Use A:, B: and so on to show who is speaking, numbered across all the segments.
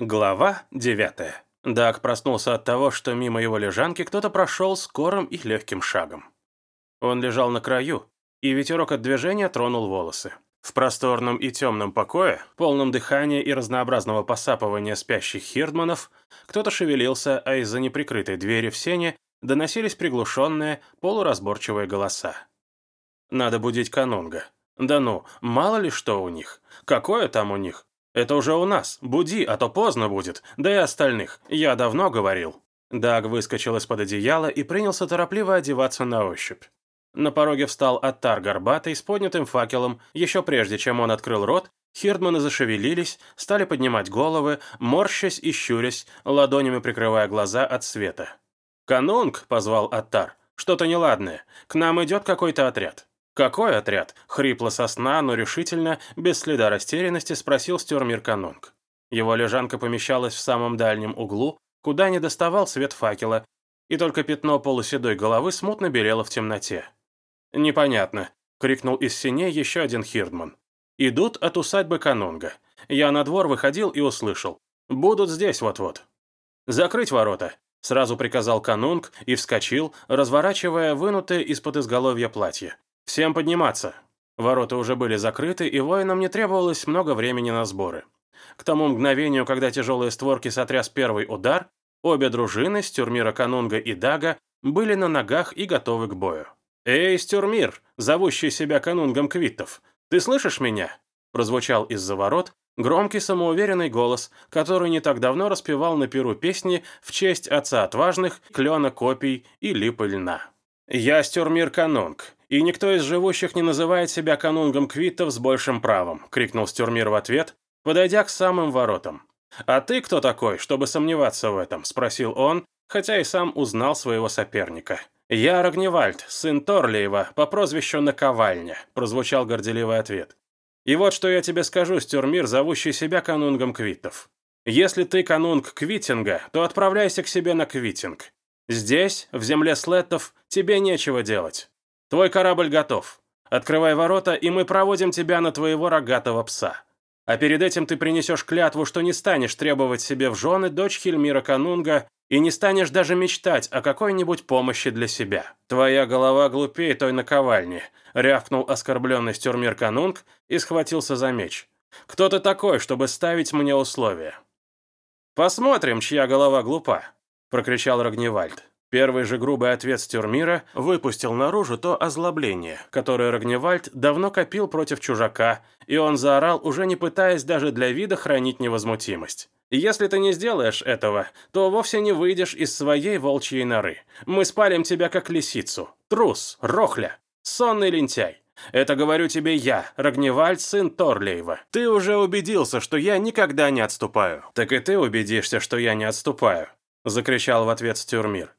A: Глава 9. Даг проснулся от того, что мимо его лежанки кто-то прошел скорым и легким шагом. Он лежал на краю, и ветерок от движения тронул волосы. В просторном и темном покое, полном дыхания и разнообразного посапывания спящих хирдманов, кто-то шевелился, а из-за неприкрытой двери в сене доносились приглушенные, полуразборчивые голоса. Надо будить канунга. Да ну, мало ли что у них. Какое там у них? «Это уже у нас. Буди, а то поздно будет. Да и остальных. Я давно говорил». Даг выскочил из-под одеяла и принялся торопливо одеваться на ощупь. На пороге встал Аттар горбатый с поднятым факелом. Еще прежде, чем он открыл рот, хирдманы зашевелились, стали поднимать головы, морщась и щурясь, ладонями прикрывая глаза от света. «Канунг!» — позвал Аттар. «Что-то неладное. К нам идет какой-то отряд». «Какой отряд?» — хрипло со сна, но решительно, без следа растерянности, спросил Стюрмир Канунг. Его лежанка помещалась в самом дальнем углу, куда не доставал свет факела, и только пятно полуседой головы смутно белело в темноте. «Непонятно», — крикнул из синей еще один хирдман. «Идут от усадьбы Канунга. Я на двор выходил и услышал. Будут здесь вот-вот». «Закрыть ворота», — сразу приказал Канунг и вскочил, разворачивая вынутое из-под изголовья платье. «Всем подниматься!» Ворота уже были закрыты, и воинам не требовалось много времени на сборы. К тому мгновению, когда тяжелые створки сотряс первый удар, обе дружины, Стюрмира Канунга и Дага, были на ногах и готовы к бою. «Эй, Стюрмир, зовущий себя Канунгом Квиттов, ты слышишь меня?» прозвучал из-за ворот громкий самоуверенный голос, который не так давно распевал на перу песни в честь отца отважных, клена копий и липы льна. «Я Стюрмир Канунг, и никто из живущих не называет себя канунгом квиттов с большим правом», — крикнул Стюрмир в ответ, подойдя к самым воротам. «А ты кто такой, чтобы сомневаться в этом?» — спросил он, хотя и сам узнал своего соперника. «Я Рогневальд, сын Торлиева, по прозвищу Наковальня», — прозвучал горделивый ответ. «И вот что я тебе скажу, Стюрмир, зовущий себя канунгом квиттов. Если ты канунг Квитинга, то отправляйся к себе на Квитинг. Здесь, в земле слеттов, тебе нечего делать. Твой корабль готов. Открывай ворота, и мы проводим тебя на твоего рогатого пса. А перед этим ты принесешь клятву, что не станешь требовать себе в жены дочь Хельмира Канунга и не станешь даже мечтать о какой-нибудь помощи для себя. Твоя голова глупее той наковальни», — рявкнул оскорбленный Стюрмир Канунг и схватился за меч. «Кто ты такой, чтобы ставить мне условия?» «Посмотрим, чья голова глупа», — прокричал Рогневальд. Первый же грубый ответ Стюрмира выпустил наружу то озлобление, которое Рогневальд давно копил против чужака, и он заорал, уже не пытаясь даже для вида хранить невозмутимость. «Если ты не сделаешь этого, то вовсе не выйдешь из своей волчьей норы. Мы спалим тебя как лисицу. Трус, рохля, сонный лентяй. Это говорю тебе я, Рогневальд, сын Торлеева. Ты уже убедился, что я никогда не отступаю». «Так и ты убедишься, что я не отступаю», — закричал в ответ Стюрмир.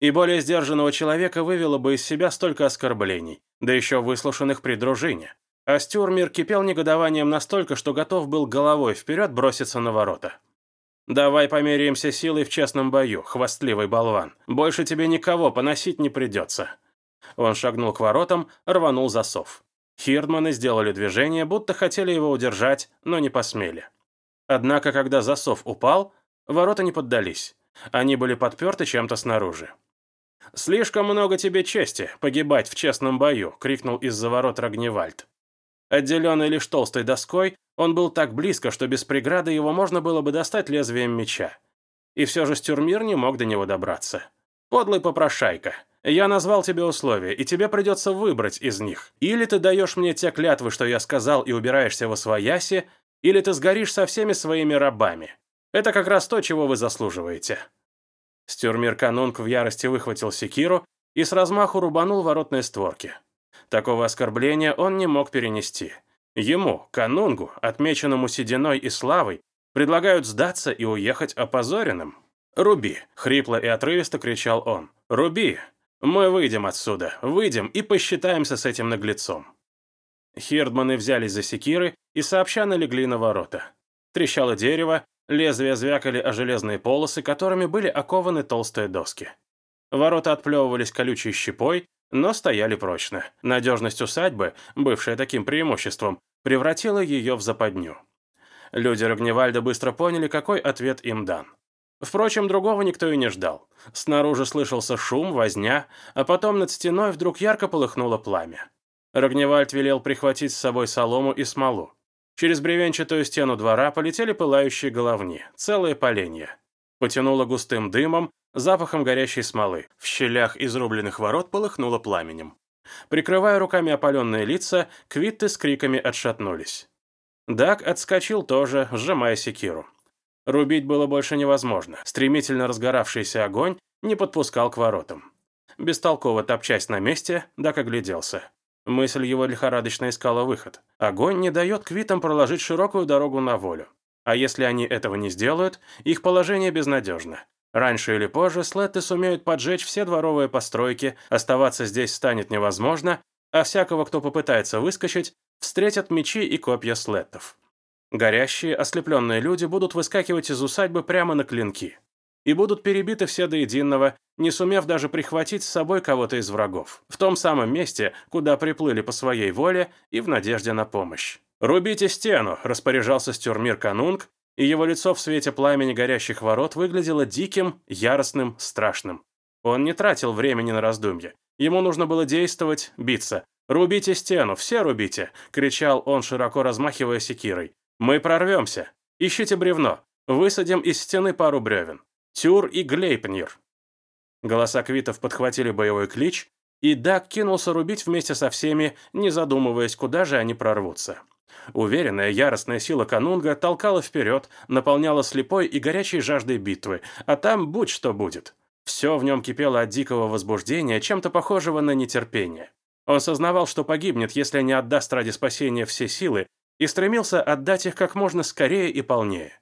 A: И более сдержанного человека вывело бы из себя столько оскорблений, да еще выслушанных при дружине. А Стюрмир кипел негодованием настолько, что готов был головой вперед броситься на ворота. «Давай померяемся силой в честном бою, хвастливый болван. Больше тебе никого поносить не придется». Он шагнул к воротам, рванул засов. Хирдманы сделали движение, будто хотели его удержать, но не посмели. Однако, когда засов упал, ворота не поддались. Они были подперты чем-то снаружи. «Слишком много тебе чести погибать в честном бою», — крикнул из-за ворот Рогневальд. Отделенный лишь толстой доской, он был так близко, что без преграды его можно было бы достать лезвием меча. И все же Стюрмир не мог до него добраться. «Подлый попрошайка, я назвал тебе условия, и тебе придется выбрать из них. Или ты даешь мне те клятвы, что я сказал, и убираешься во свояси, или ты сгоришь со всеми своими рабами. Это как раз то, чего вы заслуживаете». Стюрмир Канунг в ярости выхватил секиру и с размаху рубанул воротные створки. Такого оскорбления он не мог перенести. Ему, Канунгу, отмеченному сединой и славой, предлагают сдаться и уехать опозоренным. «Руби!» — хрипло и отрывисто кричал он. «Руби! Мы выйдем отсюда, выйдем и посчитаемся с этим наглецом». Хирдманы взялись за секиры и сообща налегли на ворота. Трещало дерево, Лезвия звякали о железные полосы, которыми были окованы толстые доски. Ворота отплевывались колючей щепой, но стояли прочно. Надежность усадьбы, бывшая таким преимуществом, превратила ее в западню. Люди Рогневальда быстро поняли, какой ответ им дан. Впрочем, другого никто и не ждал. Снаружи слышался шум, возня, а потом над стеной вдруг ярко полыхнуло пламя. Рогневальд велел прихватить с собой солому и смолу. Через бревенчатую стену двора полетели пылающие головни, целые поленья. Потянуло густым дымом, запахом горящей смолы. В щелях изрубленных ворот полыхнуло пламенем. Прикрывая руками опаленные лица, квитты с криками отшатнулись. Даг отскочил тоже, сжимая секиру. Рубить было больше невозможно. Стремительно разгоравшийся огонь не подпускал к воротам. Бестолково топчась на месте, Дак огляделся. Мысль его лихорадочно искала выход. Огонь не дает квитам проложить широкую дорогу на волю. А если они этого не сделают, их положение безнадежно. Раньше или позже слетты сумеют поджечь все дворовые постройки, оставаться здесь станет невозможно, а всякого, кто попытается выскочить, встретят мечи и копья слеттов. Горящие, ослепленные люди будут выскакивать из усадьбы прямо на клинки. И будут перебиты все до единого, не сумев даже прихватить с собой кого-то из врагов, в том самом месте, куда приплыли по своей воле и в надежде на помощь. «Рубите стену!» – распоряжался Стюрмир Канунг, и его лицо в свете пламени горящих ворот выглядело диким, яростным, страшным. Он не тратил времени на раздумья. Ему нужно было действовать, биться. «Рубите стену, все рубите!» – кричал он, широко размахивая секирой. «Мы прорвемся! Ищите бревно! Высадим из стены пару бревен! Тюр и Глейпнир!» Голоса квитов подхватили боевой клич, и Дак кинулся рубить вместе со всеми, не задумываясь, куда же они прорвутся. Уверенная, яростная сила канунга толкала вперед, наполняла слепой и горячей жаждой битвы, а там будь что будет. Все в нем кипело от дикого возбуждения, чем-то похожего на нетерпение. Он сознавал, что погибнет, если не отдаст ради спасения все силы, и стремился отдать их как можно скорее и полнее.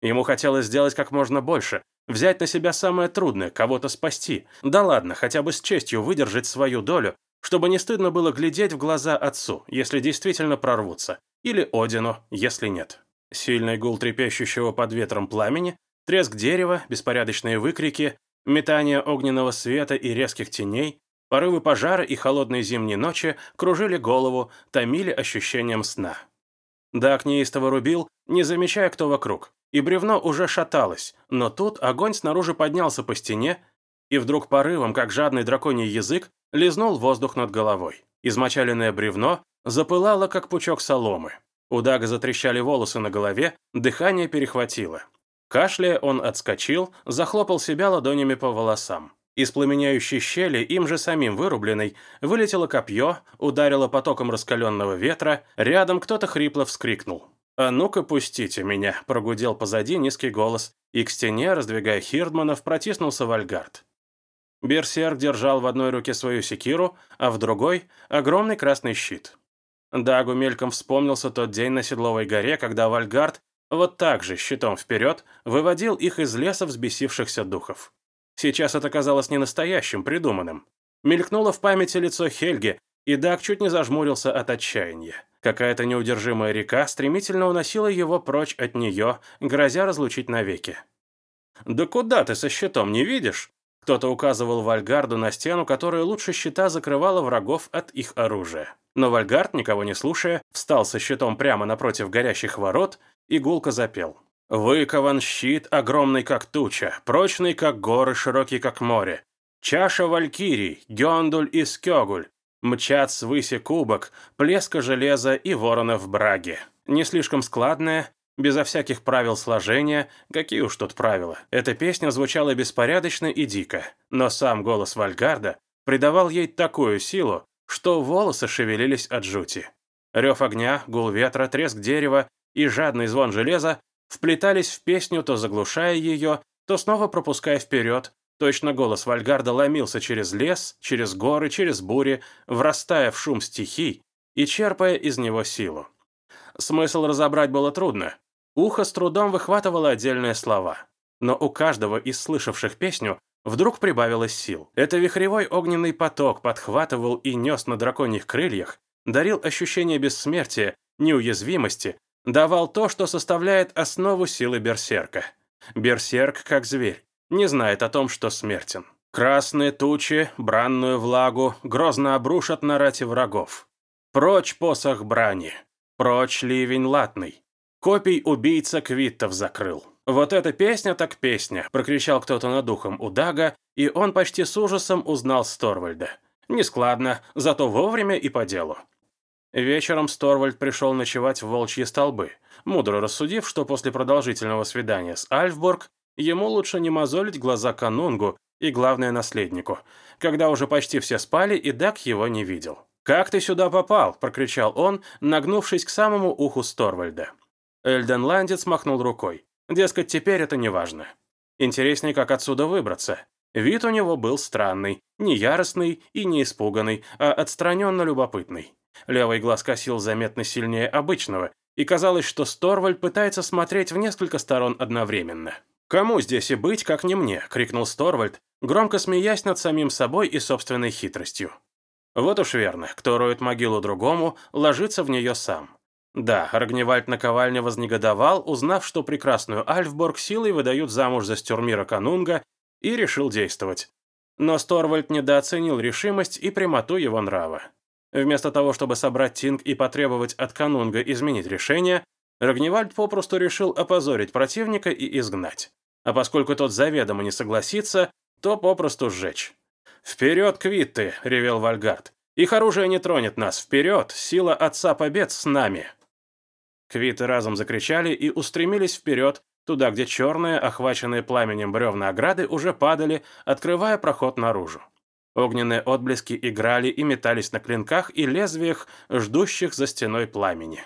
A: Ему хотелось сделать как можно больше, взять на себя самое трудное, кого-то спасти. Да ладно, хотя бы с честью выдержать свою долю, чтобы не стыдно было глядеть в глаза отцу, если действительно прорвутся, или Одину, если нет. Сильный гул трепещущего под ветром пламени, треск дерева, беспорядочные выкрики, метание огненного света и резких теней, порывы пожара и холодные зимние ночи кружили голову, томили ощущением сна. Дак неистово рубил, не замечая, кто вокруг, и бревно уже шаталось, но тут огонь снаружи поднялся по стене, и вдруг порывом, как жадный драконий язык, лизнул воздух над головой. Измочаленное бревно запылало, как пучок соломы. У Дага затрещали волосы на голове, дыхание перехватило. Кашляя, он отскочил, захлопал себя ладонями по волосам. Из пламеняющей щели, им же самим вырубленной, вылетело копье, ударило потоком раскаленного ветра, рядом кто-то хрипло вскрикнул. «А ну-ка, пустите меня!» – прогудел позади низкий голос, и к стене, раздвигая Хирдманов, протиснулся Вальгард. Берсерк держал в одной руке свою секиру, а в другой – огромный красный щит. Дагу мельком вспомнился тот день на Седловой горе, когда Вальгард вот так же, щитом вперед, выводил их из леса взбесившихся духов. Сейчас это казалось не настоящим, придуманным. Мелькнуло в памяти лицо Хельги, и Даг чуть не зажмурился от отчаяния. Какая-то неудержимая река стремительно уносила его прочь от нее, грозя разлучить навеки. «Да куда ты со щитом, не видишь?» Кто-то указывал Вальгарду на стену, которая лучше щита закрывала врагов от их оружия. Но Вальгард, никого не слушая, встал со щитом прямо напротив горящих ворот и гулко запел. Выкован щит, огромный как туча, прочный как горы, широкий как море. Чаша валькирий, Гёндуль и Скёгуль, мчат свыси кубок, плеска железа и ворона в браге. Не слишком складная, безо всяких правил сложения, какие уж тут правила. Эта песня звучала беспорядочно и дико, но сам голос Вальгарда придавал ей такую силу, что волосы шевелились от жути. Рев огня, гул ветра, треск дерева и жадный звон железа вплетались в песню, то заглушая ее, то снова пропуская вперед. Точно голос Вальгарда ломился через лес, через горы, через бури, врастая в шум стихий и черпая из него силу. Смысл разобрать было трудно. Ухо с трудом выхватывало отдельные слова. Но у каждого из слышавших песню вдруг прибавилось сил. Это вихревой огненный поток подхватывал и нес на драконьих крыльях, дарил ощущение бессмертия, неуязвимости, давал то, что составляет основу силы берсерка. Берсерк, как зверь, не знает о том, что смертен. Красные тучи, бранную влагу, грозно обрушат на рати врагов. Прочь посох брани, прочь ливень латный. Копий убийца Квиттов закрыл. «Вот эта песня так песня!» – прокричал кто-то над ухом у Дага, и он почти с ужасом узнал Сторвальда. Нескладно, зато вовремя и по делу. Вечером Сторвальд пришел ночевать в волчьи столбы, мудро рассудив, что после продолжительного свидания с Альфборг ему лучше не мозолить глаза канунгу и, главное, наследнику, когда уже почти все спали и Даг его не видел. «Как ты сюда попал?» – прокричал он, нагнувшись к самому уху Сторвальда. Эльденландец махнул рукой. Дескать, теперь это не важно. Интереснее, как отсюда выбраться. Вид у него был странный, не яростный и не испуганный, а отстраненно любопытный. Левый глаз косил заметно сильнее обычного, и казалось, что Сторвальд пытается смотреть в несколько сторон одновременно. «Кому здесь и быть, как не мне?» — крикнул Сторвальд, громко смеясь над самим собой и собственной хитростью. Вот уж верно, кто роет могилу другому, ложится в нее сам. Да, Рогневальд наковальня вознегодовал, узнав, что прекрасную Альфборг силой выдают замуж за Стюрмира Канунга, и решил действовать. Но Сторвальд недооценил решимость и прямоту его нрава. Вместо того, чтобы собрать Тинг и потребовать от Канунга изменить решение, Рогневальд попросту решил опозорить противника и изгнать. А поскольку тот заведомо не согласится, то попросту сжечь. «Вперед, Квитты!» — ревел Вальгард. «Их оружие не тронет нас! Вперед! Сила Отца Побед с нами!» Квиты разом закричали и устремились вперед, туда, где черные, охваченные пламенем бревна ограды, уже падали, открывая проход наружу. Огненные отблески играли и метались на клинках и лезвиях, ждущих за стеной пламени.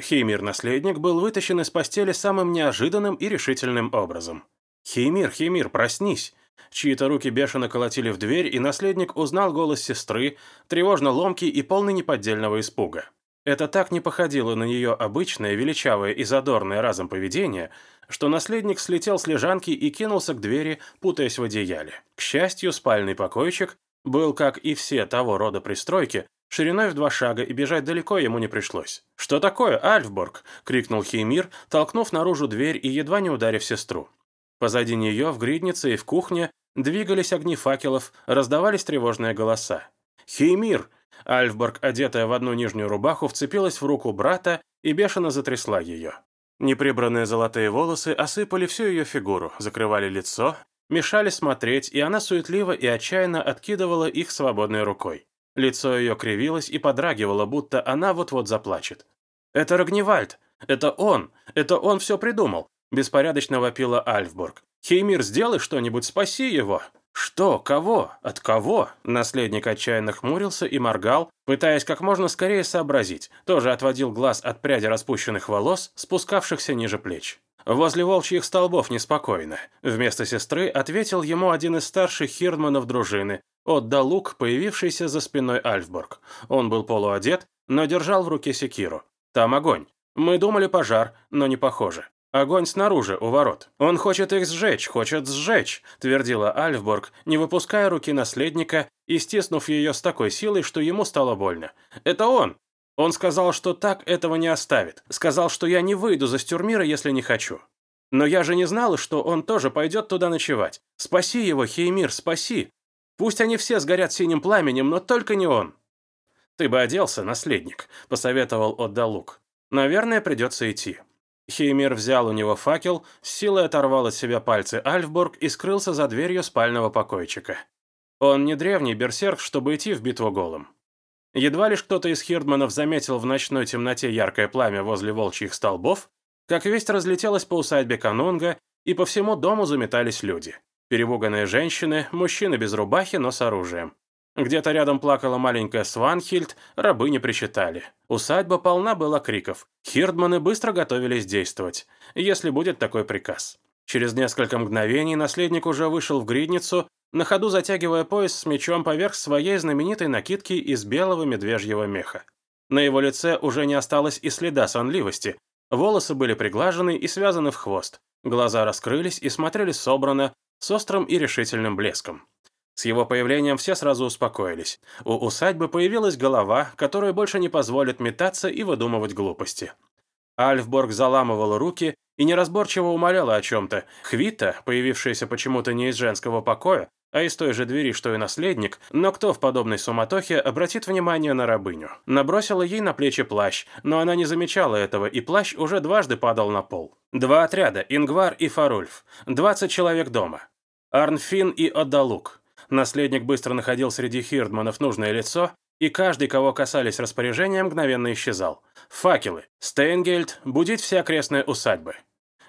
A: Хеймир-наследник был вытащен из постели самым неожиданным и решительным образом. «Хеймир, Хеймир, проснись!» Чьи-то руки бешено колотили в дверь, и наследник узнал голос сестры, тревожно ломкий и полный неподдельного испуга. Это так не походило на ее обычное, величавое и задорное разом поведение, что наследник слетел с лежанки и кинулся к двери, путаясь в одеяле. К счастью, спальный покойчик был, как и все того рода пристройки, шириной в два шага, и бежать далеко ему не пришлось. «Что такое, Альфборг?» — крикнул Хеймир, толкнув наружу дверь и едва не ударив сестру. Позади нее, в гриднице и в кухне, двигались огни факелов, раздавались тревожные голоса. «Хеймир!» Альфборг, одетая в одну нижнюю рубаху, вцепилась в руку брата и бешено затрясла ее. Неприбранные золотые волосы осыпали всю ее фигуру, закрывали лицо, мешали смотреть, и она суетливо и отчаянно откидывала их свободной рукой. Лицо ее кривилось и подрагивало, будто она вот-вот заплачет. «Это Рогневальд! Это он! Это он все придумал!» Беспорядочно вопила Альфборг. «Хеймир, сделай что-нибудь, спаси его!» «Что? Кого? От кого?» Наследник отчаянно хмурился и моргал, пытаясь как можно скорее сообразить. Тоже отводил глаз от пряди распущенных волос, спускавшихся ниже плеч. «Возле волчьих столбов неспокойно», — вместо сестры ответил ему один из старших хирдманов дружины, отдал лук, появившийся за спиной Альфборг. Он был полуодет, но держал в руке секиру. «Там огонь. Мы думали пожар, но не похоже. «Огонь снаружи, у ворот. Он хочет их сжечь, хочет сжечь», — твердила Альфборг, не выпуская руки наследника и стиснув ее с такой силой, что ему стало больно. «Это он! Он сказал, что так этого не оставит. Сказал, что я не выйду за Стюрмира, если не хочу. Но я же не знала, что он тоже пойдет туда ночевать. Спаси его, Хеймир, спаси! Пусть они все сгорят синим пламенем, но только не он!» «Ты бы оделся, наследник», — посоветовал Отдалук. «Наверное, придется идти». Хеймер взял у него факел, с силой оторвал от себя пальцы Альфбург и скрылся за дверью спального покойчика. Он не древний берсерк, чтобы идти в битву голым. Едва лишь кто-то из хирдманов заметил в ночной темноте яркое пламя возле волчьих столбов, как весть разлетелась по усадьбе Канунга, и по всему дому заметались люди. Перепуганные женщины, мужчины без рубахи, но с оружием. Где-то рядом плакала маленькая Сванхильд, рабы не причитали. Усадьба полна была криков. Хирдманы быстро готовились действовать, если будет такой приказ. Через несколько мгновений наследник уже вышел в гридницу, на ходу затягивая пояс с мечом поверх своей знаменитой накидки из белого медвежьего меха. На его лице уже не осталось и следа сонливости. Волосы были приглажены и связаны в хвост. Глаза раскрылись и смотрели собрано, с острым и решительным блеском. С его появлением все сразу успокоились. У усадьбы появилась голова, которая больше не позволит метаться и выдумывать глупости. Альфборг заламывала руки и неразборчиво умоляла о чем-то. Хвита, появившаяся почему-то не из женского покоя, а из той же двери, что и наследник, но кто в подобной суматохе обратит внимание на рабыню? Набросила ей на плечи плащ, но она не замечала этого, и плащ уже дважды падал на пол. Два отряда, Ингвар и Фарульф, 20 человек дома. Арнфин и Отдалук. Наследник быстро находил среди хирдманов нужное лицо, и каждый, кого касались распоряжения, мгновенно исчезал. Факелы, Стейнгельд, будить все окрестные усадьбы.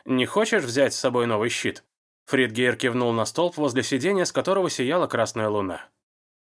A: «Не хочешь взять с собой новый щит?» Фридгейр кивнул на столб возле сиденья, с которого сияла красная луна.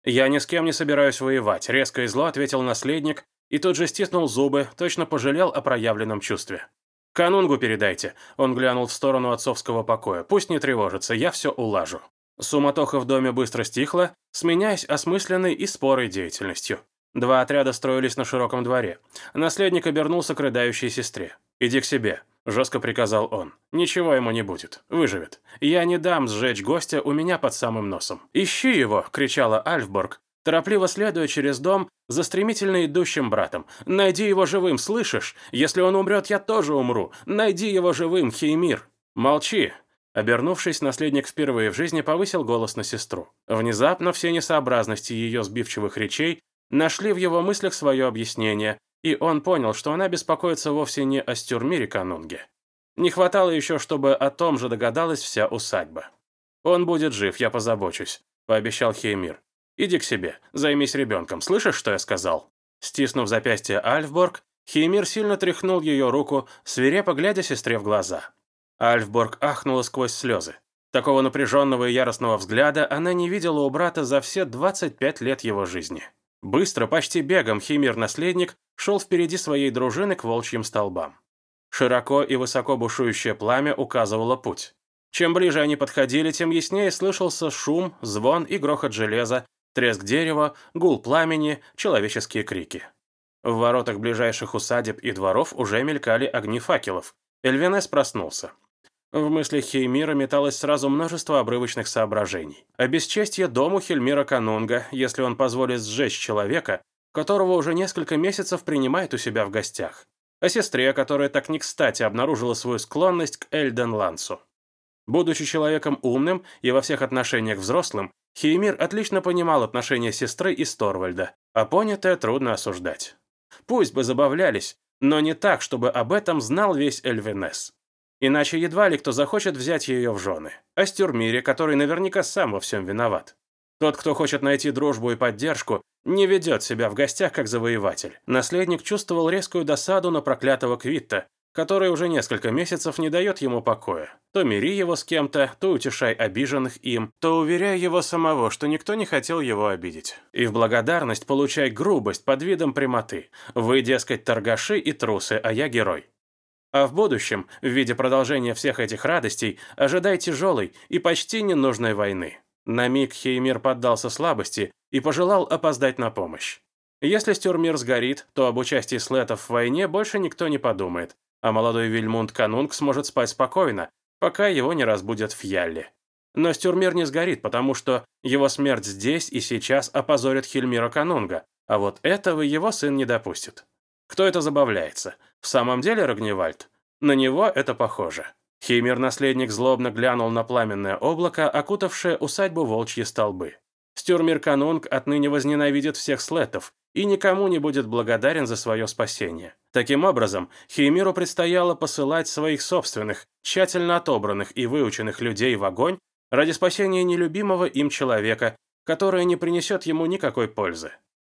A: «Я ни с кем не собираюсь воевать», — резко и зло ответил наследник, и тут же стиснул зубы, точно пожалел о проявленном чувстве. «Канунгу передайте», — он глянул в сторону отцовского покоя. «Пусть не тревожится, я все улажу». Суматоха в доме быстро стихла, сменяясь осмысленной и спорой деятельностью. Два отряда строились на широком дворе. Наследник обернулся к рыдающей сестре. «Иди к себе», – жестко приказал он. «Ничего ему не будет. Выживет. Я не дам сжечь гостя у меня под самым носом». «Ищи его!» – кричала Альфборг, торопливо следуя через дом за стремительно идущим братом. «Найди его живым, слышишь? Если он умрет, я тоже умру. Найди его живым, Хеймир!» «Молчи!» Обернувшись, наследник впервые в жизни повысил голос на сестру. Внезапно все несообразности ее сбивчивых речей нашли в его мыслях свое объяснение, и он понял, что она беспокоится вовсе не о стюрмире Канунге. Не хватало еще, чтобы о том же догадалась вся усадьба. «Он будет жив, я позабочусь», — пообещал Хеймир. «Иди к себе, займись ребенком, слышишь, что я сказал?» Стиснув запястье Альфборг, Хеймир сильно тряхнул ее руку, свирепо глядя сестре в глаза. Альфборг ахнула сквозь слезы. Такого напряженного и яростного взгляда она не видела у брата за все 25 лет его жизни. Быстро, почти бегом, Химир-наследник шел впереди своей дружины к волчьим столбам. Широко и высоко бушующее пламя указывало путь. Чем ближе они подходили, тем яснее слышался шум, звон и грохот железа, треск дерева, гул пламени, человеческие крики. В воротах ближайших усадеб и дворов уже мелькали огни факелов. Эльвинес проснулся. В мыслях Хеймира металось сразу множество обрывочных соображений. Обесчестье дому Хельмира Канунга, если он позволит сжечь человека, которого уже несколько месяцев принимает у себя в гостях. О сестре, которая так не кстати обнаружила свою склонность к Эльден Лансу. Будучи человеком умным и во всех отношениях взрослым, Хеймир отлично понимал отношения сестры и Сторвальда, а понятое трудно осуждать. Пусть бы забавлялись, но не так, чтобы об этом знал весь Эльвинес. Иначе едва ли кто захочет взять ее в жены. А Стюрмире, который наверняка сам во всем виноват. Тот, кто хочет найти дружбу и поддержку, не ведет себя в гостях как завоеватель. Наследник чувствовал резкую досаду на проклятого Квитта, который уже несколько месяцев не дает ему покоя. То мири его с кем-то, то утешай обиженных им, то уверяй его самого, что никто не хотел его обидеть. И в благодарность получай грубость под видом прямоты. Вы, дескать, торгаши и трусы, а я герой. А в будущем, в виде продолжения всех этих радостей, ожидай тяжелой и почти ненужной войны. На миг Хеймир поддался слабости и пожелал опоздать на помощь. Если Стюрмир сгорит, то об участии слетов в войне больше никто не подумает, а молодой Вильмунд Канунг сможет спать спокойно, пока его не разбудят в Ялле. Но Стюрмир не сгорит, потому что его смерть здесь и сейчас опозорит Хельмира Канунга, а вот этого его сын не допустит. Кто это забавляется? В самом деле Рогневальд? На него это похоже. Хеймер-наследник злобно глянул на пламенное облако, окутавшее усадьбу волчьи столбы. Стюрмир Канунг отныне возненавидит всех слетов и никому не будет благодарен за свое спасение. Таким образом, Хеймиру предстояло посылать своих собственных, тщательно отобранных и выученных людей в огонь ради спасения нелюбимого им человека, которое не принесет ему никакой пользы.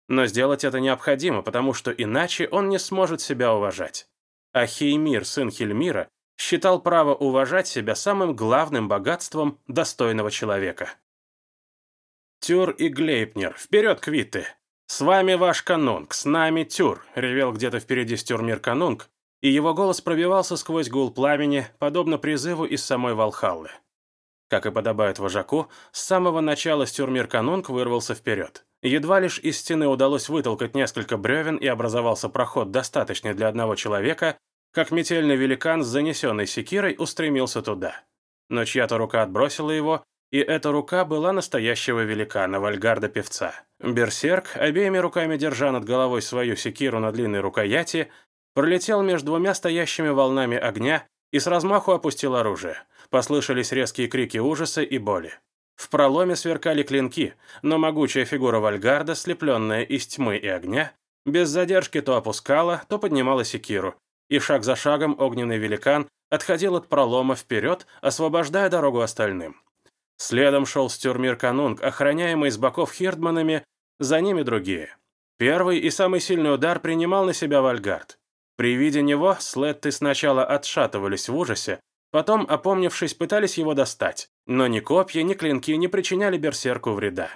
A: Но сделать это необходимо, потому что иначе он не сможет себя уважать. А Хеймир, сын Хельмира, считал право уважать себя самым главным богатством достойного человека. «Тюр и Глейпнер, вперед, Квиты! С вами ваш канунг, с нами Тюр!» — ревел где-то впереди Стюрмир канунг, и его голос пробивался сквозь гул пламени, подобно призыву из самой Валхаллы. Как и подобает вожаку, с самого начала Стюрмир канунг вырвался вперед. Едва лишь из стены удалось вытолкать несколько бревен и образовался проход, достаточный для одного человека, как метельный великан с занесенной секирой устремился туда. Но чья-то рука отбросила его, и эта рука была настоящего великана, Вальгарда-певца. Берсерк, обеими руками держа над головой свою секиру на длинной рукояти, пролетел между двумя стоящими волнами огня и с размаху опустил оружие. Послышались резкие крики ужаса и боли. В проломе сверкали клинки, но могучая фигура Вальгарда, слепленная из тьмы и огня, без задержки то опускала, то поднимала секиру, и шаг за шагом огненный великан отходил от пролома вперед, освобождая дорогу остальным. Следом шел Стюрмир Канунг, охраняемый с боков хирдманами, за ними другие. Первый и самый сильный удар принимал на себя Вальгард. При виде него слетты сначала отшатывались в ужасе, потом, опомнившись, пытались его достать, но ни копья, ни клинки не причиняли берсерку вреда.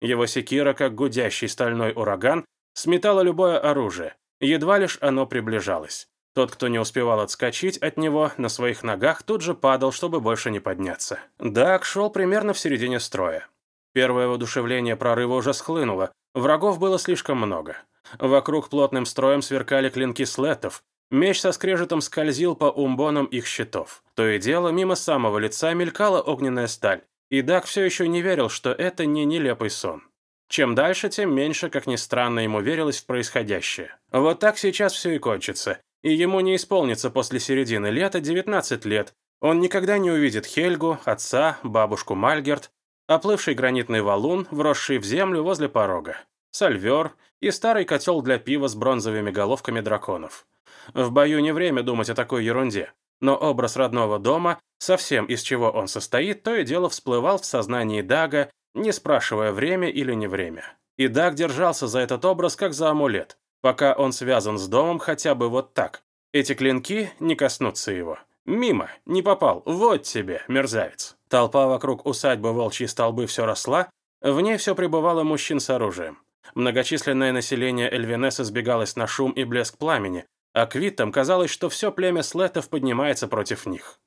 A: Его секира, как гудящий стальной ураган, сметала любое оружие, едва лишь оно приближалось. Тот, кто не успевал отскочить от него, на своих ногах тут же падал, чтобы больше не подняться. Даг шел примерно в середине строя. Первое воодушевление прорыва уже схлынуло, врагов было слишком много. Вокруг плотным строем сверкали клинки слетов, меч со скрежетом скользил по умбонам их щитов. То и дело, мимо самого лица мелькала огненная сталь, и Даг все еще не верил, что это не нелепый сон. Чем дальше, тем меньше, как ни странно, ему верилось в происходящее. Вот так сейчас все и кончится, и ему не исполнится после середины лета 19 лет. Он никогда не увидит Хельгу, отца, бабушку Мальгерт, оплывший гранитный валун, вросший в землю возле порога, сальвер и старый котел для пива с бронзовыми головками драконов. В бою не время думать о такой ерунде, но образ родного дома, совсем из чего он состоит, то и дело всплывал в сознании Дага, не спрашивая время или не время. И Даг держался за этот образ как за амулет, пока он связан с домом хотя бы вот так. Эти клинки не коснутся его. Мимо, не попал, вот тебе, мерзавец. Толпа вокруг усадьбы Волчьи столбы все росла, в ней все пребывало мужчин с оружием. Многочисленное население Эльвинес избегалось на шум и блеск пламени, а Квиттам казалось, что все племя слетов поднимается против них.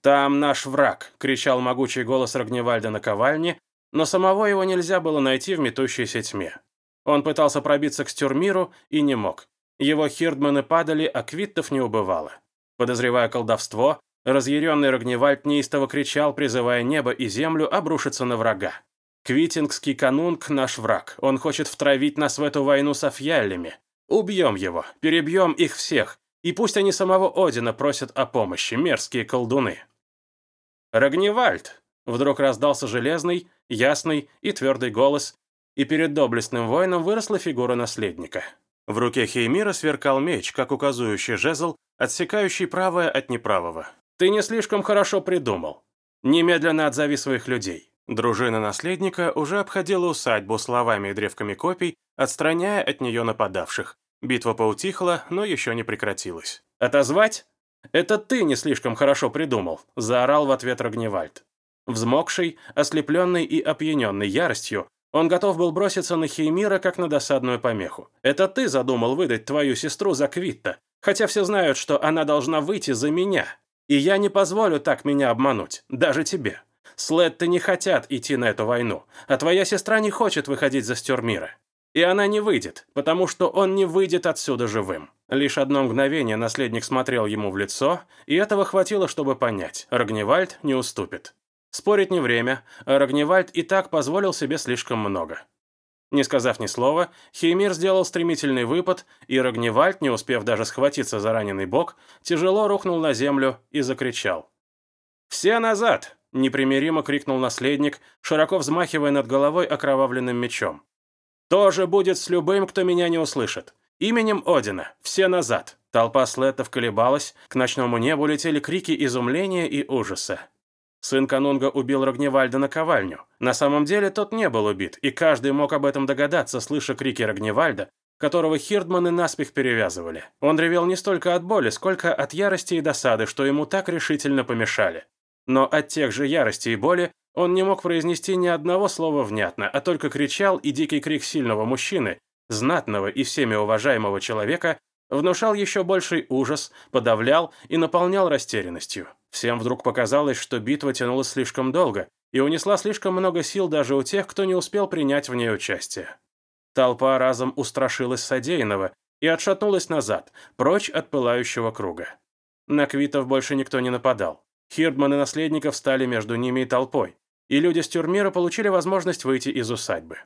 A: «Там наш враг!» — кричал могучий голос Рогневальда на ковальне, но самого его нельзя было найти в метущейся тьме. Он пытался пробиться к Стюрмиру и не мог. Его хирдманы падали, а квиттов не убывало. Подозревая колдовство, разъяренный Рогневальд неистово кричал, призывая небо и землю обрушиться на врага. «Квитингский канунг — наш враг. Он хочет втравить нас в эту войну с Афьяллями. Убьем его, перебьем их всех, и пусть они самого Одина просят о помощи, мерзкие колдуны». «Рогневальд!» — вдруг раздался железный, ясный и твердый голос, и перед доблестным воином выросла фигура наследника. В руке Хеймира сверкал меч, как указующий жезл, отсекающий правое от неправого. «Ты не слишком хорошо придумал. Немедленно отзови своих людей». Дружина наследника уже обходила усадьбу словами и древками копий, отстраняя от нее нападавших. Битва поутихла, но еще не прекратилась. «Отозвать? Это ты не слишком хорошо придумал», – заорал в ответ Рогневальд. Взмокший, ослепленный и опьяненный яростью, он готов был броситься на Хеймира, как на досадную помеху. «Это ты задумал выдать твою сестру за Квитта, хотя все знают, что она должна выйти за меня. И я не позволю так меня обмануть, даже тебе. Слетты не хотят идти на эту войну, а твоя сестра не хочет выходить за Стюрмира. И она не выйдет, потому что он не выйдет отсюда живым». Лишь одно мгновение наследник смотрел ему в лицо, и этого хватило, чтобы понять, Рогневальд не уступит. Спорить не время, а Рогневальд и так позволил себе слишком много. Не сказав ни слова, Хеймир сделал стремительный выпад, и Рогневальд, не успев даже схватиться за раненый бок, тяжело рухнул на землю и закричал. «Все назад!» — непримиримо крикнул наследник, широко взмахивая над головой окровавленным мечом. «То будет с любым, кто меня не услышит. Именем Одина. Все назад!» Толпа слетов колебалась, к ночному небу летели крики изумления и ужаса. Сын Канунга убил Рогневальда на ковальню. На самом деле тот не был убит, и каждый мог об этом догадаться, слыша крики Рогневальда, которого хирдманы наспех перевязывали. Он ревел не столько от боли, сколько от ярости и досады, что ему так решительно помешали. Но от тех же ярости и боли он не мог произнести ни одного слова внятно, а только кричал, и дикий крик сильного мужчины, знатного и всеми уважаемого человека, внушал еще больший ужас, подавлял и наполнял растерянностью. Всем вдруг показалось, что битва тянулась слишком долго и унесла слишком много сил даже у тех, кто не успел принять в ней участие. Толпа разом устрашилась содеянного и отшатнулась назад, прочь от пылающего круга. На квитов больше никто не нападал. Хирдман и наследников стали между ними и толпой, и люди с тюрмира получили возможность выйти из усадьбы.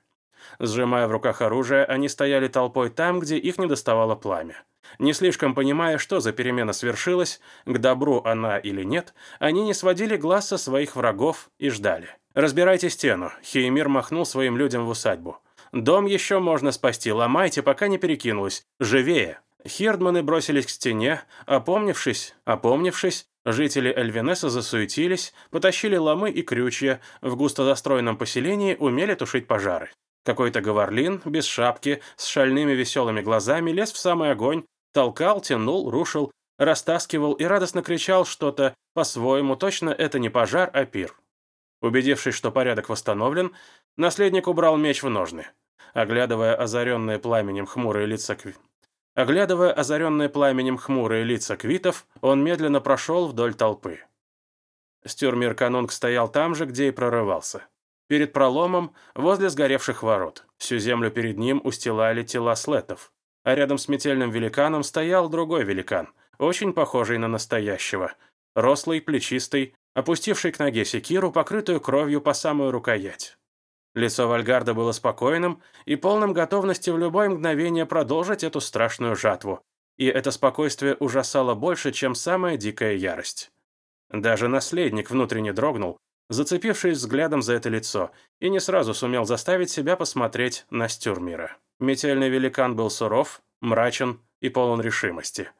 A: Сжимая в руках оружие, они стояли толпой там, где их не доставало пламя. Не слишком понимая, что за перемена свершилась, к добру она или нет, они не сводили глаз со своих врагов и ждали. «Разбирайте стену», — Хеймир махнул своим людям в усадьбу. «Дом еще можно спасти, ломайте, пока не перекинулось. Живее!» Хирдманы бросились к стене, опомнившись, опомнившись, жители Эльвинеса засуетились, потащили ломы и крючья, в густо застроенном поселении умели тушить пожары. Какой-то говорлин, без шапки, с шальными веселыми глазами, лез в самый огонь, толкал, тянул, рушил, растаскивал и радостно кричал что-то по-своему, точно это не пожар, а пир. Убедившись, что порядок восстановлен, наследник убрал меч в ножны. Оглядывая озаренные пламенем хмурые лица Оглядывая озаренные пламенем хмурые лица квитов, он медленно прошел вдоль толпы. Стюрмир Канунг стоял там же, где и прорывался. Перед проломом, возле сгоревших ворот. Всю землю перед ним устилали тела слетов. А рядом с метельным великаном стоял другой великан, очень похожий на настоящего. Рослый, плечистый, опустивший к ноге секиру, покрытую кровью по самую рукоять. Лицо Вальгарда было спокойным и полным готовности в любое мгновение продолжить эту страшную жатву, и это спокойствие ужасало больше, чем самая дикая ярость. Даже наследник внутренне дрогнул, зацепившись взглядом за это лицо, и не сразу сумел заставить себя посмотреть на Стюрмира. Метельный великан был суров, мрачен и полон решимости.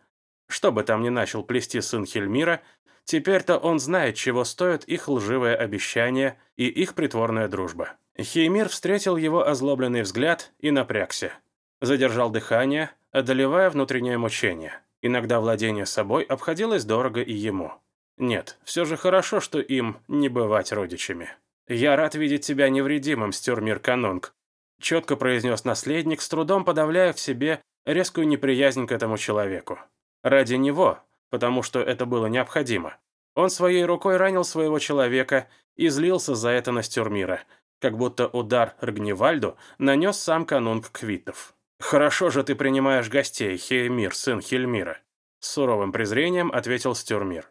A: Что бы там ни начал плести сын Хельмира, теперь-то он знает, чего стоят их лживые обещания и их притворная дружба. Хеймир встретил его озлобленный взгляд и напрягся. Задержал дыхание, одолевая внутреннее мучение. Иногда владение собой обходилось дорого и ему. Нет, все же хорошо, что им не бывать родичами. «Я рад видеть тебя невредимым, Стюрмир Канунг», четко произнес наследник, с трудом подавляя в себе резкую неприязнь к этому человеку. Ради него, потому что это было необходимо. Он своей рукой ранил своего человека и злился за это на Стюрмира – как будто удар Ргневальду нанес сам канунг Квитов. «Хорошо же ты принимаешь гостей, Хеймир, сын Хельмира», с суровым презрением ответил Стюрмир.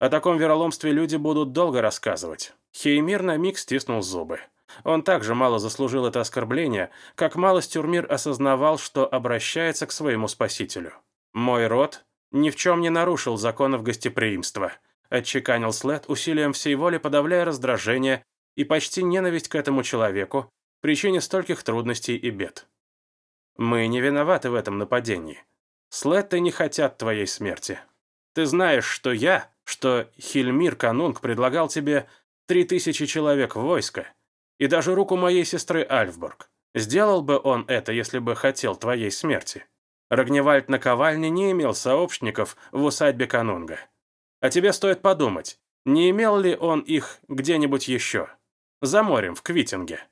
A: «О таком вероломстве люди будут долго рассказывать». Хеймир на миг стиснул зубы. Он также мало заслужил это оскорбление, как мало Стюрмир осознавал, что обращается к своему спасителю. «Мой род ни в чем не нарушил законов гостеприимства», отчеканил Слет усилием всей воли, подавляя раздражение и почти ненависть к этому человеку, причине стольких трудностей и бед. Мы не виноваты в этом нападении. Слетты не хотят твоей смерти. Ты знаешь, что я, что Хильмир Канунг предлагал тебе три тысячи человек в войско, и даже руку моей сестры Альфбург. Сделал бы он это, если бы хотел твоей смерти. Рогневальд наковальни не имел сообщников в усадьбе Канунга. А тебе стоит подумать, не имел ли он их где-нибудь еще? За морем, в Квитинге.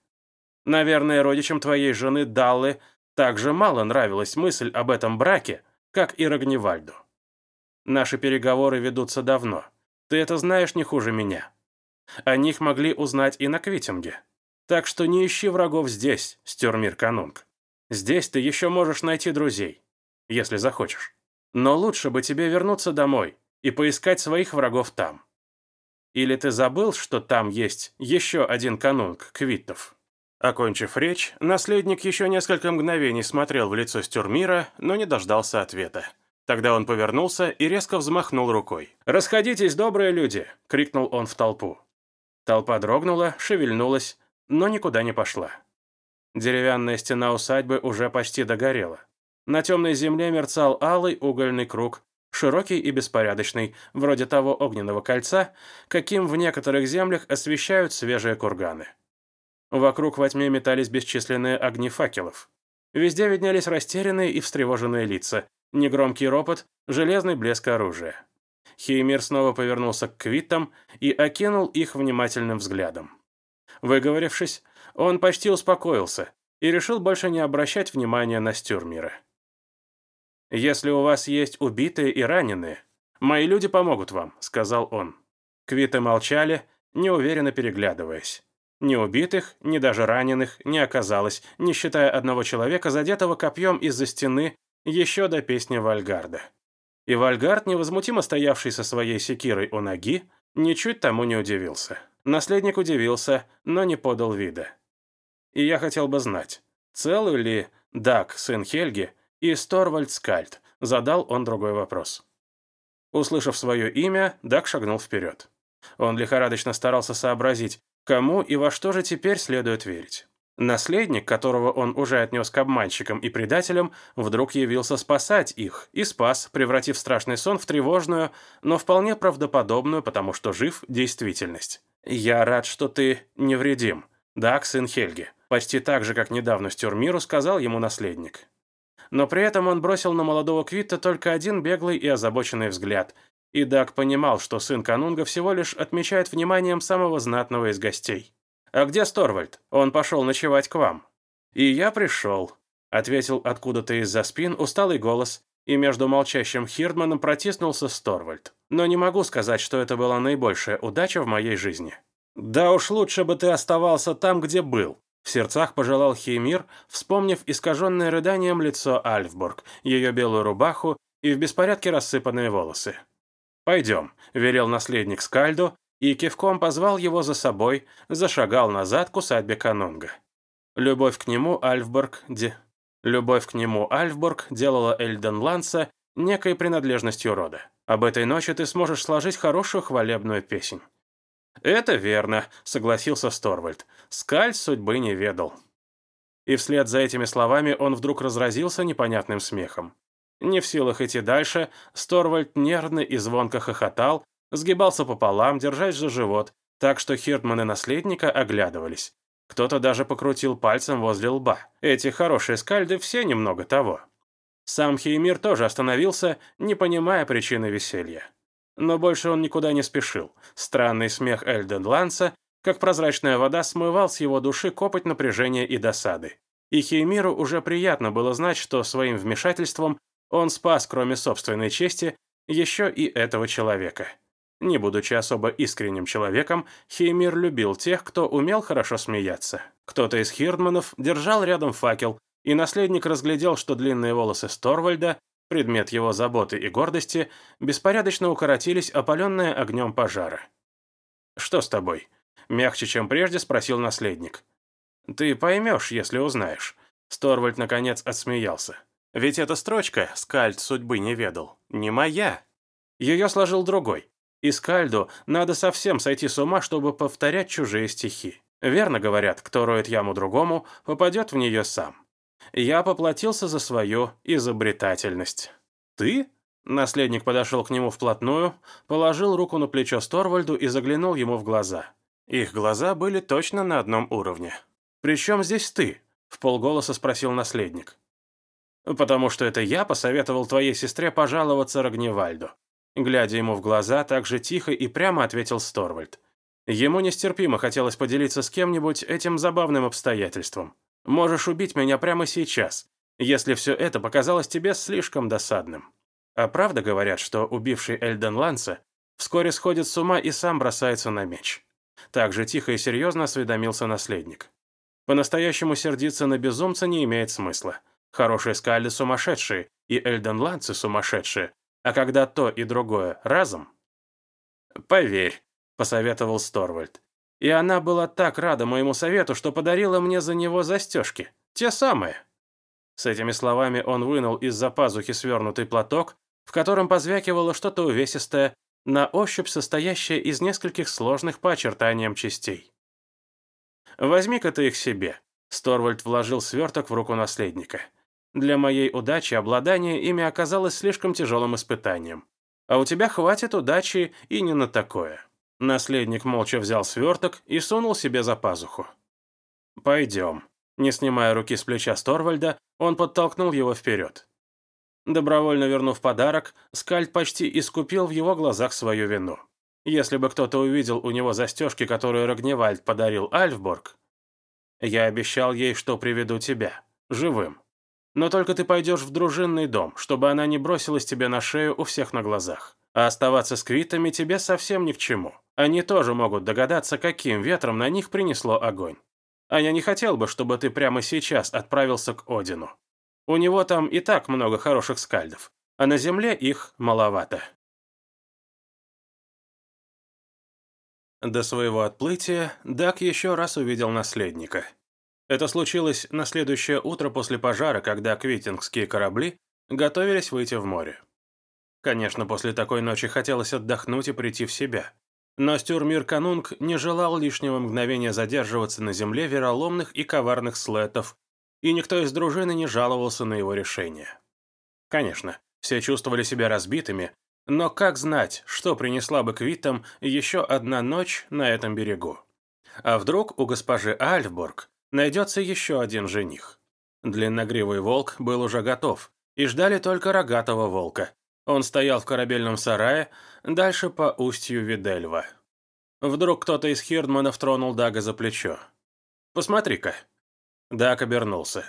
A: Наверное, родичам твоей жены Даллы также мало нравилась мысль об этом браке, как и Рогневальду. Наши переговоры ведутся давно. Ты это знаешь не хуже меня. О них могли узнать и на Квитинге. Так что не ищи врагов здесь, Стюрмир Канунг. Здесь ты еще можешь найти друзей, если захочешь. Но лучше бы тебе вернуться домой и поискать своих врагов там. Или ты забыл, что там есть еще один канунг квиттов?» Окончив речь, наследник еще несколько мгновений смотрел в лицо Стюрмира, но не дождался ответа. Тогда он повернулся и резко взмахнул рукой. «Расходитесь, добрые люди!» — крикнул он в толпу. Толпа дрогнула, шевельнулась, но никуда не пошла. Деревянная стена усадьбы уже почти догорела. На темной земле мерцал алый угольный круг, широкий и беспорядочный, вроде того огненного кольца, каким в некоторых землях освещают свежие курганы. Вокруг во тьме метались бесчисленные огни факелов. Везде виднелись растерянные и встревоженные лица, негромкий ропот, железный блеск оружия. Хеймир снова повернулся к квиттам и окинул их внимательным взглядом. Выговорившись, он почти успокоился и решил больше не обращать внимания на Стюрмира. «Если у вас есть убитые и раненые, мои люди помогут вам», — сказал он. Квиты молчали, неуверенно переглядываясь. Ни убитых, ни даже раненых не оказалось, не считая одного человека, задетого копьем из-за стены еще до песни Вальгарда. И Вальгард, невозмутимо стоявший со своей секирой у ноги, ничуть тому не удивился. Наследник удивился, но не подал вида. И я хотел бы знать, цел ли Дак, сын Хельги, и Сторвальд Скальд?» — задал он другой вопрос. Услышав свое имя, Дак шагнул вперед. Он лихорадочно старался сообразить, Кому и во что же теперь следует верить? Наследник, которого он уже отнес к обманщикам и предателям, вдруг явился спасать их и спас, превратив страшный сон в тревожную, но вполне правдоподобную, потому что жив, действительность. «Я рад, что ты невредим», «Дак, сын Хельги», почти так же, как недавно Стюрмиру сказал ему наследник. Но при этом он бросил на молодого Квитта только один беглый и озабоченный взгляд, и Дак понимал, что сын Канунга всего лишь отмечает вниманием самого знатного из гостей. «А где Сторвальд? Он пошел ночевать к вам». «И я пришел», — ответил откуда-то из-за спин усталый голос, и между молчащим Хирдманом протиснулся Сторвальд. «Но не могу сказать, что это была наибольшая удача в моей жизни». «Да уж лучше бы ты оставался там, где был», в сердцах пожелал Хеймир, вспомнив искаженное рыданием лицо Альфбург, ее белую рубаху и в беспорядке рассыпанные волосы. «Пойдем», — велел наследник Скальду, и кивком позвал его за собой, зашагал назад к усадьбе Канунга. Любовь к нему Альфбург де... Любовь к нему Альфбург делала Эльден Ланса некой принадлежностью рода. Об этой ночи ты сможешь сложить хорошую хвалебную песнь. «Это верно», — согласился Сторвальд. «Скаль судьбы не ведал». И вслед за этими словами он вдруг разразился непонятным смехом. Не в силах идти дальше, Сторвальд нервно и звонко хохотал, сгибался пополам, держась за живот, так что Хиртман и наследника оглядывались. Кто-то даже покрутил пальцем возле лба. Эти хорошие скальды все немного того. Сам Хеймир тоже остановился, не понимая причины веселья. Но больше он никуда не спешил. Странный смех Эльден Ланса, как прозрачная вода, смывал с его души копоть напряжения и досады. И Хеймиру уже приятно было знать, что своим вмешательством он спас, кроме собственной чести, еще и этого человека. Не будучи особо искренним человеком, Хеймир любил тех, кто умел хорошо смеяться. Кто-то из Хирдманов держал рядом факел, и наследник разглядел, что длинные волосы Сторвальда предмет его заботы и гордости, беспорядочно укоротились, опаленные огнем пожара. «Что с тобой?» — мягче, чем прежде, спросил наследник. «Ты поймешь, если узнаешь». Сторвальд, наконец, отсмеялся. «Ведь эта строчка «Скальд судьбы не ведал» не моя. Ее сложил другой. И Скальду надо совсем сойти с ума, чтобы повторять чужие стихи. Верно говорят, кто роет яму другому, попадет в нее сам я поплатился за свою изобретательность. «Ты?» Наследник подошел к нему вплотную, положил руку на плечо Сторвальду и заглянул ему в глаза. Их глаза были точно на одном уровне. «При чем здесь ты?» — в полголоса спросил наследник. «Потому что это я посоветовал твоей сестре пожаловаться Рогневальду». Глядя ему в глаза, так же тихо и прямо ответил Сторвальд. Ему нестерпимо хотелось поделиться с кем-нибудь этим забавным обстоятельством. Можешь убить меня прямо сейчас, если все это показалось тебе слишком досадным. А правда говорят, что убивший Эльден Ланса вскоре сходит с ума и сам бросается на меч. Так же тихо и серьезно осведомился наследник. По-настоящему сердиться на безумца не имеет смысла. Хорошие скальды сумасшедшие, и Эльден Ланцы сумасшедшие, а когда то и другое разом... «Поверь», — посоветовал Сторвальд, и она была так рада моему совету, что подарила мне за него застежки. Те самые. С этими словами он вынул из-за пазухи свернутый платок, в котором позвякивало что-то увесистое, на ощупь состоящее из нескольких сложных по очертаниям частей. «Возьми-ка ты их себе», — Сторвальд вложил сверток в руку наследника. «Для моей удачи обладание ими оказалось слишком тяжелым испытанием. А у тебя хватит удачи и не на такое». Наследник молча взял сверток и сунул себе за пазуху. «Пойдем». Не снимая руки с плеча Сторвальда, он подтолкнул его вперед. Добровольно вернув подарок, Скальд почти искупил в его глазах свою вину. Если бы кто-то увидел у него застежки, которые Рогневальд подарил Альфборг, я обещал ей, что приведу тебя, живым. Но только ты пойдешь в дружинный дом, чтобы она не бросилась тебе на шею у всех на глазах. А оставаться с квитами тебе совсем ни к чему. Они тоже могут догадаться, каким ветром на них принесло огонь. А я не хотел бы, чтобы ты прямо сейчас отправился к Одину. У него там и так много хороших скальдов, а на земле их маловато. До своего отплытия Дак еще раз увидел наследника. Это случилось на следующее утро после пожара, когда квитингские корабли готовились выйти в море. Конечно, после такой ночи хотелось отдохнуть и прийти в себя. Но Стюрмир Канунг не желал лишнего мгновения задерживаться на земле вероломных и коварных слетов, и никто из дружины не жаловался на его решение. Конечно, все чувствовали себя разбитыми, но как знать, что принесла бы Квитам еще одна ночь на этом берегу? А вдруг у госпожи Альфбург найдется еще один жених? Длинногривый волк был уже готов, и ждали только рогатого волка. Он стоял в корабельном сарае, дальше по устью Видельва. Вдруг кто-то из Хирдманов тронул Дага за плечо. «Посмотри-ка». Даг обернулся.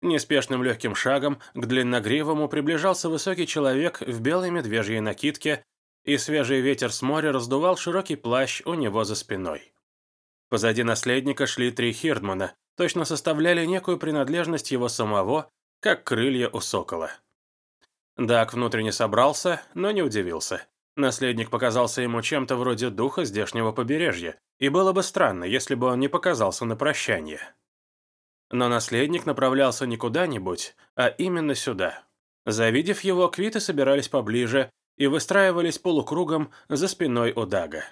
A: Неспешным легким шагом к длинногривому приближался высокий человек в белой медвежьей накидке, и свежий ветер с моря раздувал широкий плащ у него за спиной. Позади наследника шли три Хирдмана, точно составляли некую принадлежность его самого, как крылья у сокола. Дак внутренне собрался, но не удивился. Наследник показался ему чем-то вроде духа здешнего побережья, и было бы странно, если бы он не показался на прощание. Но наследник направлялся не куда-нибудь, а именно сюда. Завидев его, квиты собирались поближе и выстраивались полукругом за спиной у Дага.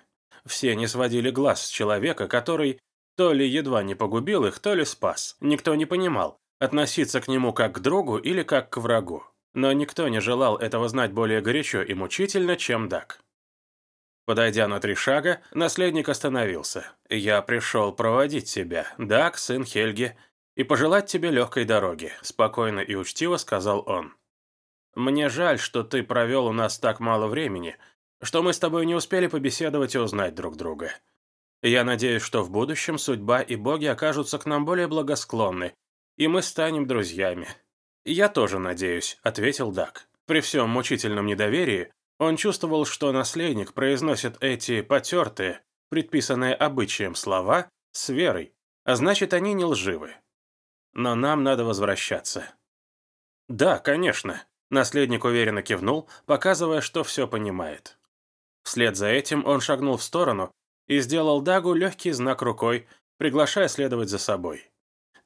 A: Все не сводили глаз с человека, который то ли едва не погубил их, то ли спас. Никто не понимал, относиться к нему как к другу или как к врагу. Но никто не желал этого знать более горячо и мучительно, чем Дак. Подойдя на три шага, наследник остановился. «Я пришел проводить тебя, Дак, сын Хельги, и пожелать тебе легкой дороги», – спокойно и учтиво сказал он. «Мне жаль, что ты провел у нас так мало времени, что мы с тобой не успели побеседовать и узнать друг друга. Я надеюсь, что в будущем судьба и боги окажутся к нам более благосклонны, и мы станем друзьями». «Я тоже надеюсь», — ответил Дак. При всем мучительном недоверии он чувствовал, что наследник произносит эти потертые, предписанные обычаем слова с верой, а значит, они не лживы. Но нам надо возвращаться. «Да, конечно», — наследник уверенно кивнул, показывая, что все понимает. Вслед за этим он шагнул в сторону и сделал Дагу легкий знак рукой, приглашая следовать за собой.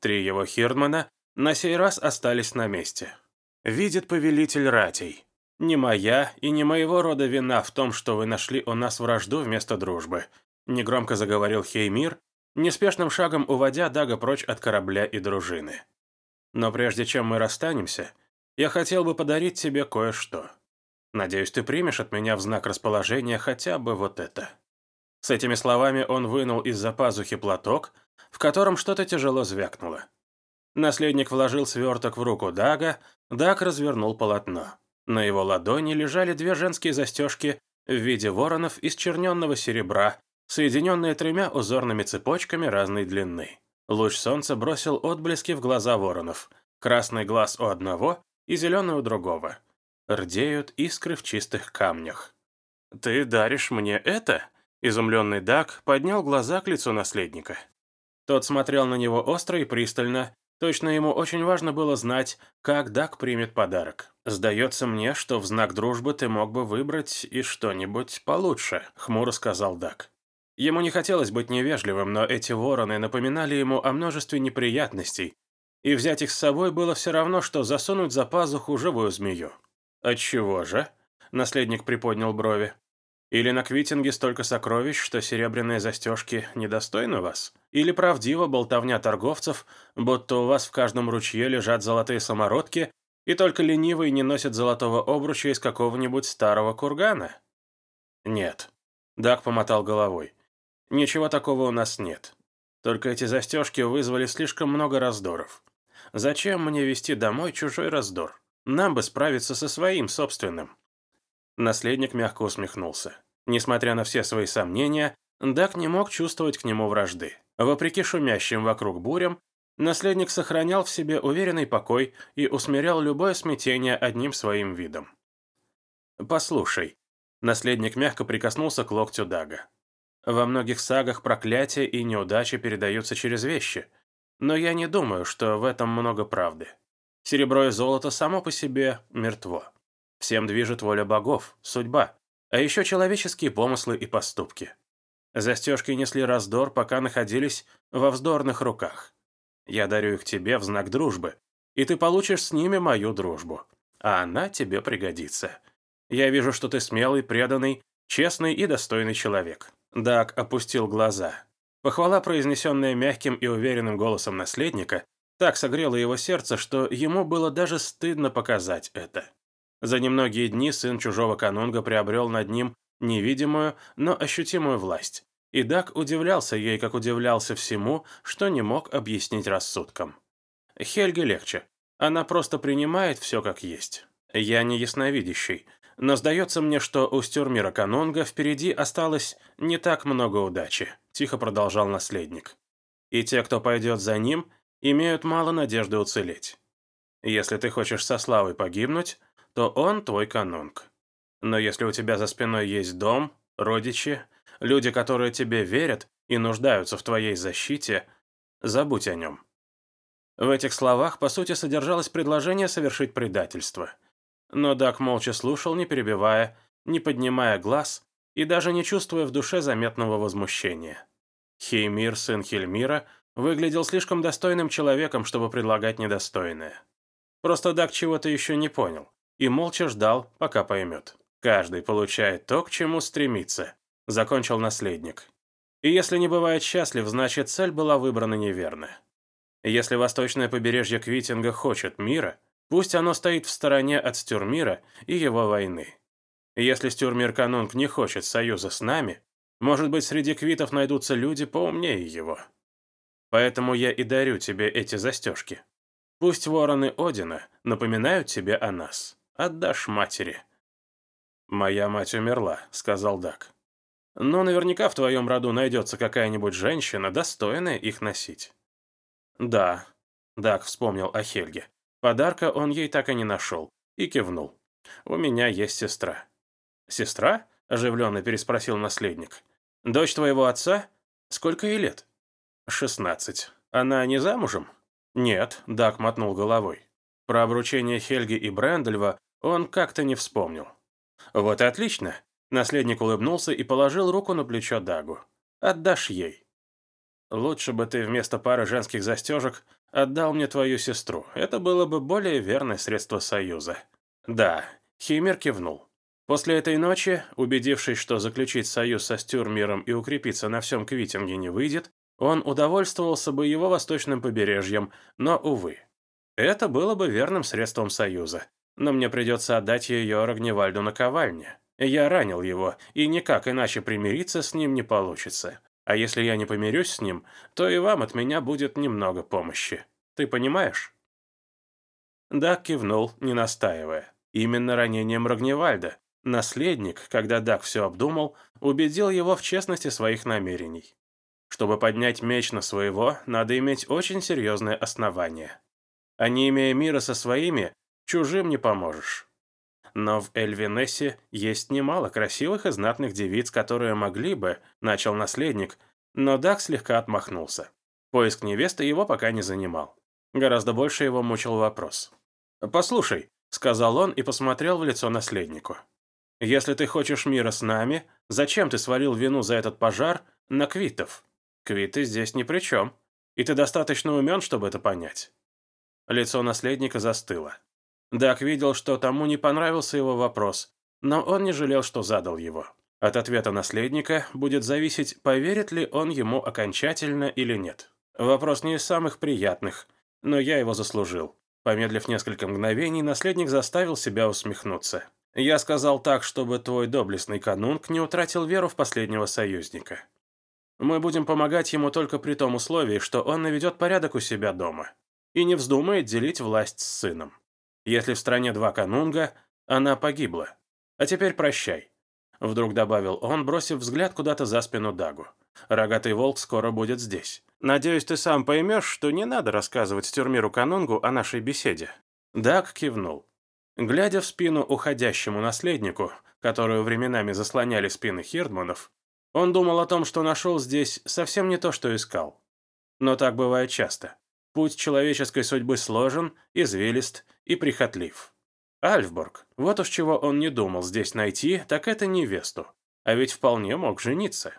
A: Три его хирдмана на сей раз остались на месте. Видит повелитель ратей. Не моя и не моего рода вина в том, что вы нашли у нас вражду вместо дружбы, негромко заговорил Хеймир, неспешным шагом уводя Дага прочь от корабля и дружины. Но прежде чем мы расстанемся, я хотел бы подарить тебе кое-что. Надеюсь, ты примешь от меня в знак расположения хотя бы вот это. С этими словами он вынул из-за пазухи платок, в котором что-то тяжело звякнуло. Наследник вложил сверток в руку Дага, Даг развернул полотно. На его ладони лежали две женские застежки в виде воронов из черненного серебра, соединенные тремя узорными цепочками разной длины. Луч солнца бросил отблески в глаза воронов. Красный глаз у одного и зеленый у другого. Рдеют искры в чистых камнях. «Ты даришь мне это?» Изумленный Даг поднял глаза к лицу наследника. Тот смотрел на него остро и пристально. Точно ему очень важно было знать, как Даг примет подарок. «Сдается мне, что в знак дружбы ты мог бы выбрать и что-нибудь получше», — хмуро сказал Даг. Ему не хотелось быть невежливым, но эти вороны напоминали ему о множестве неприятностей, и взять их с собой было все равно, что засунуть за пазуху живую змею. «Отчего же?» — наследник приподнял брови. Или на квитинге столько сокровищ, что серебряные застежки недостойны вас? Или правдива болтовня торговцев, будто у вас в каждом ручье лежат золотые самородки, и только ленивый не носит золотого обруча из какого-нибудь старого кургана? Нет. Дак помотал головой. Ничего такого у нас нет. Только эти застежки вызвали слишком много раздоров. Зачем мне вести домой чужой раздор? Нам бы справиться со своим собственным. Наследник мягко усмехнулся. Несмотря на все свои сомнения, Дак не мог чувствовать к нему вражды. Вопреки шумящим вокруг бурям, наследник сохранял в себе уверенный покой и усмирял любое смятение одним своим видом. «Послушай», — наследник мягко прикоснулся к локтю Дага. «Во многих сагах проклятия и неудачи передаются через вещи, но я не думаю, что в этом много правды. Серебро и золото само по себе мертво. Всем движет воля богов, судьба, а еще человеческие помыслы и поступки. Застежки несли раздор, пока находились во вздорных руках. Я дарю их тебе в знак дружбы, и ты получишь с ними мою дружбу, а она тебе пригодится. Я вижу, что ты смелый, преданный, Честный и достойный человек. Даг опустил глаза. Похвала, произнесенная мягким и уверенным голосом наследника, так согрела его сердце, что ему было даже стыдно показать это. За немногие дни сын чужого канунга приобрел над ним невидимую, но ощутимую власть. И Дак удивлялся ей, как удивлялся всему, что не мог объяснить рассудком. Хельге легче. Она просто принимает все как есть. Я не ясновидящий, но сдается мне, что у Стюрмира Канунга впереди осталось не так много удачи, тихо продолжал наследник. И те, кто пойдет за ним, имеют мало надежды уцелеть. Если ты хочешь со славой погибнуть, то он твой канунг. Но если у тебя за спиной есть дом, родичи, люди, которые тебе верят и нуждаются в твоей защите, забудь о нем. В этих словах, по сути, содержалось предложение совершить предательство. Но Дак молча слушал, не перебивая, не поднимая глаз и даже не чувствуя в душе заметного возмущения. Хеймир, сын Хельмира, выглядел слишком достойным человеком, чтобы предлагать недостойное. Просто Дак чего-то еще не понял и молча ждал, пока поймет. Каждый получает то, к чему стремится, закончил наследник. И если не бывает счастлив, значит цель была выбрана неверно. Если восточное побережье Квитинга хочет мира, пусть оно стоит в стороне от Стюрмира и его войны. Если Стюрмир Канунг не хочет союза с нами, может быть, среди квитов найдутся люди поумнее его. Поэтому я и дарю тебе эти застежки. Пусть вороны Одина напоминают тебе о нас отдашь матери». «Моя мать умерла», — сказал Дак. «Но наверняка в твоем роду найдется какая-нибудь женщина, достойная их носить». «Да», — Дак вспомнил о Хельге. Подарка он ей так и не нашел. И кивнул. «У меня есть сестра». «Сестра?» — оживленно переспросил наследник. «Дочь твоего отца? Сколько ей лет?» «Шестнадцать. Она не замужем?» «Нет», — Дак мотнул головой. Про обручение Хельги и Брэндальва он как-то не вспомнил. «Вот и отлично!» Наследник улыбнулся и положил руку на плечо Дагу. «Отдашь ей». «Лучше бы ты вместо пары женских застежек отдал мне твою сестру. Это было бы более верное средство союза». «Да», — Хеймер кивнул. После этой ночи, убедившись, что заключить союз со Стюрмиром и укрепиться на всем Квитинге не выйдет, он удовольствовался бы его восточным побережьем, но, увы. Это было бы верным средством союза но мне придется отдать ее Рогневальду на ковальне. Я ранил его, и никак иначе примириться с ним не получится. А если я не помирюсь с ним, то и вам от меня будет немного помощи. Ты понимаешь?» Дак кивнул, не настаивая. Именно ранением Рогневальда. Наследник, когда Дак все обдумал, убедил его в честности своих намерений. Чтобы поднять меч на своего, надо иметь очень серьезное основание. А не имея мира со своими, чужим не поможешь. Но в Эльвинессе есть немало красивых и знатных девиц, которые могли бы, начал наследник, но Дак слегка отмахнулся. Поиск невесты его пока не занимал. Гораздо больше его мучил вопрос. «Послушай», — сказал он и посмотрел в лицо наследнику. «Если ты хочешь мира с нами, зачем ты свалил вину за этот пожар на квитов? Квиты здесь ни при чем, и ты достаточно умен, чтобы это понять». Лицо наследника застыло. Дак видел, что тому не понравился его вопрос, но он не жалел, что задал его. От ответа наследника будет зависеть, поверит ли он ему окончательно или нет. Вопрос не из самых приятных, но я его заслужил. Помедлив несколько мгновений, наследник заставил себя усмехнуться. «Я сказал так, чтобы твой доблестный канунг не утратил веру в последнего союзника. Мы будем помогать ему только при том условии, что он наведет порядок у себя дома и не вздумает делить власть с сыном. Если в стране два канунга, она погибла. А теперь прощай. Вдруг добавил он, бросив взгляд куда-то за спину Дагу. Рогатый волк скоро будет здесь. Надеюсь, ты сам поймешь, что не надо рассказывать Стюрмиру Канунгу о нашей беседе. Даг кивнул. Глядя в спину уходящему наследнику, которую временами заслоняли спины Хирдманов, он думал о том, что нашел здесь совсем не то, что искал. Но так бывает часто. Путь человеческой судьбы сложен, извилист и прихотлив. Альфборг, вот уж чего он не думал здесь найти, так это невесту. А ведь вполне мог жениться.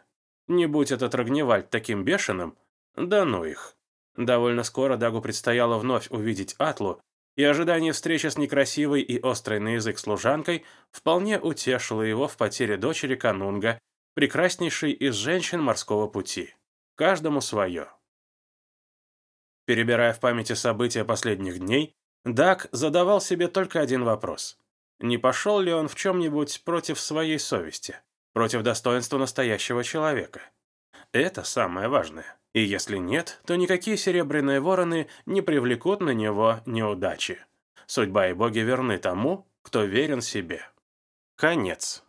A: Не будь этот Рогневальд таким бешеным, да ну их. Довольно скоро Дагу предстояло вновь увидеть Атлу, и ожидание встречи с некрасивой и острой на язык служанкой вполне утешило его в потере дочери Канунга, прекраснейшей из женщин морского пути. Каждому свое. Перебирая в памяти события последних дней, Дак задавал себе только один вопрос. Не пошел ли он в чем-нибудь против своей совести, против достоинства настоящего человека? Это самое важное. И если нет, то никакие серебряные вороны не привлекут на него неудачи. Судьба и боги верны тому, кто верен себе. Конец.